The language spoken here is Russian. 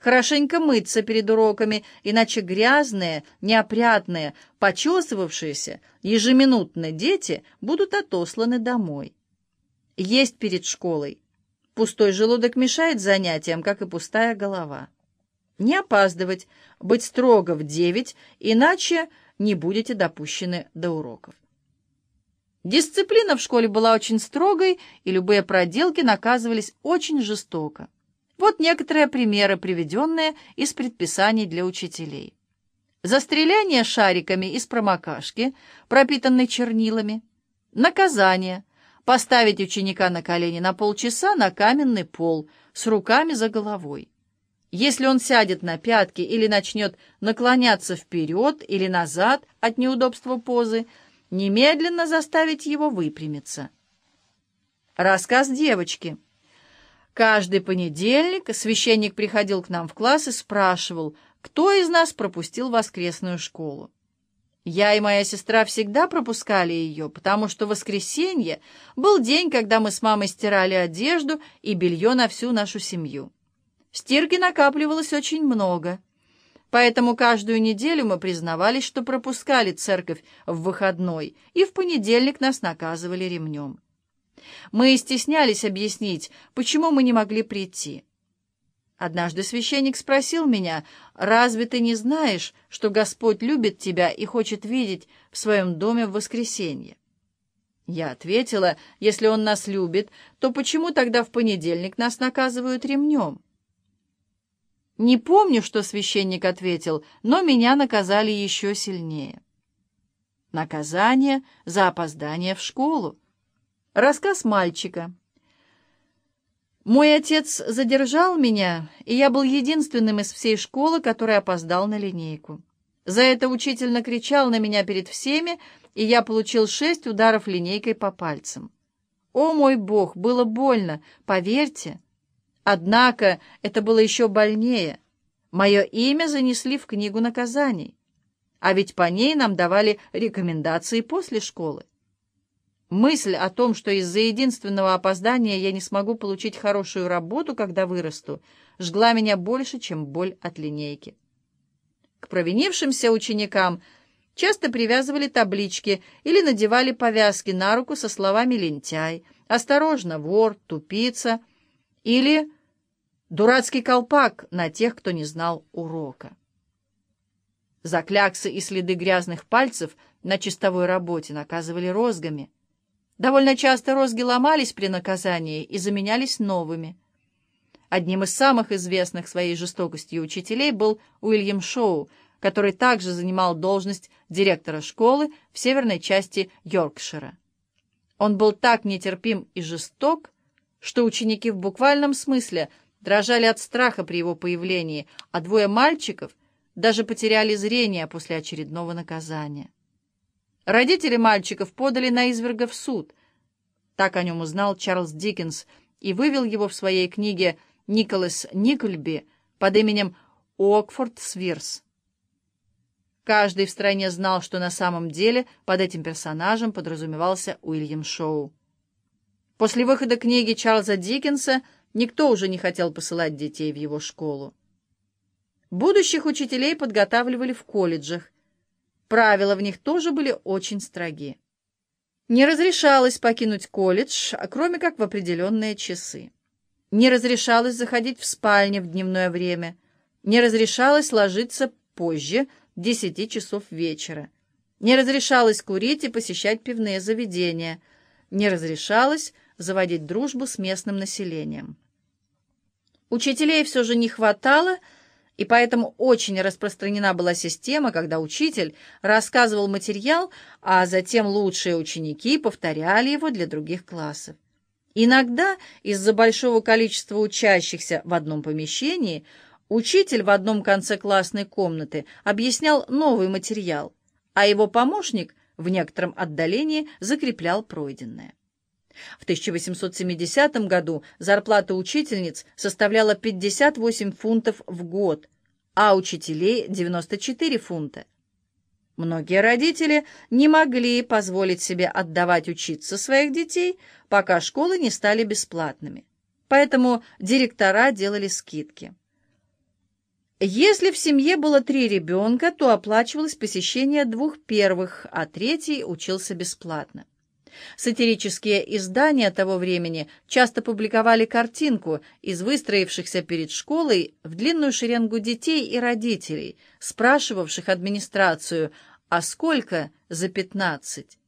хорошенько мыться перед уроками, иначе грязные, неопрятные, почесывавшиеся, ежеминутно дети будут отосланы домой. Есть перед школой. Пустой желудок мешает занятиям, как и пустая голова. Не опаздывать, быть строго в девять, иначе не будете допущены до уроков. Дисциплина в школе была очень строгой, и любые проделки наказывались очень жестоко. Вот некоторые примеры, приведенные из предписаний для учителей. Застреляние шариками из промокашки, пропитанной чернилами. Наказание. Поставить ученика на колени на полчаса на каменный пол с руками за головой. Если он сядет на пятки или начнет наклоняться вперед или назад от неудобства позы, немедленно заставить его выпрямиться. Рассказ девочки. Каждый понедельник священник приходил к нам в класс и спрашивал, кто из нас пропустил воскресную школу. Я и моя сестра всегда пропускали ее, потому что воскресенье был день, когда мы с мамой стирали одежду и белье на всю нашу семью. Стирки накапливалось очень много. Поэтому каждую неделю мы признавались, что пропускали церковь в выходной, и в понедельник нас наказывали ремнем. Мы стеснялись объяснить, почему мы не могли прийти. Однажды священник спросил меня, «Разве ты не знаешь, что Господь любит тебя и хочет видеть в своем доме в воскресенье?» Я ответила, «Если Он нас любит, то почему тогда в понедельник нас наказывают ремнем?» Не помню, что священник ответил, но меня наказали еще сильнее. Наказание за опоздание в школу. Рассказ мальчика. Мой отец задержал меня, и я был единственным из всей школы, который опоздал на линейку. За это учитель накричал на меня перед всеми, и я получил шесть ударов линейкой по пальцам. О мой Бог, было больно, поверьте. Однако это было еще больнее. Мое имя занесли в книгу наказаний, а ведь по ней нам давали рекомендации после школы. Мысль о том, что из-за единственного опоздания я не смогу получить хорошую работу, когда вырасту, жгла меня больше, чем боль от линейки. К провинившимся ученикам часто привязывали таблички или надевали повязки на руку со словами «лентяй», «осторожно, вор», «тупица» или Дурацкий колпак на тех, кто не знал урока. За кляксы и следы грязных пальцев на чистовой работе наказывали розгами. Довольно часто розги ломались при наказании и заменялись новыми. Одним из самых известных своей жестокостью учителей был Уильям Шоу, который также занимал должность директора школы в северной части Йоркшира. Он был так нетерпим и жесток, что ученики в буквальном смысле – дрожали от страха при его появлении, а двое мальчиков даже потеряли зрение после очередного наказания. Родители мальчиков подали на изверга в суд. Так о нем узнал Чарльз Диккенс и вывел его в своей книге «Николас Никольби» под именем Окфорд Свирс. Каждый в стране знал, что на самом деле под этим персонажем подразумевался Уильям Шоу. После выхода книги Чарльза Диккенса Никто уже не хотел посылать детей в его школу. Будущих учителей подготавливали в колледжах. Правила в них тоже были очень строги. Не разрешалось покинуть колледж, кроме как в определенные часы. Не разрешалось заходить в спальню в дневное время. Не разрешалось ложиться позже 10 часов вечера. Не разрешалось курить и посещать пивные заведения. Не разрешалось заводить дружбу с местным населением. Учителей все же не хватало, и поэтому очень распространена была система, когда учитель рассказывал материал, а затем лучшие ученики повторяли его для других классов. Иногда из-за большого количества учащихся в одном помещении учитель в одном конце классной комнаты объяснял новый материал, а его помощник в некотором отдалении закреплял пройденное. В 1870 году зарплата учительниц составляла 58 фунтов в год, а учителей — 94 фунта. Многие родители не могли позволить себе отдавать учиться своих детей, пока школы не стали бесплатными. Поэтому директора делали скидки. Если в семье было три ребенка, то оплачивалось посещение двух первых, а третий учился бесплатно. Сатирические издания того времени часто публиковали картинку из выстроившихся перед школой в длинную шеренгу детей и родителей, спрашивавших администрацию, а сколько за пятнадцать?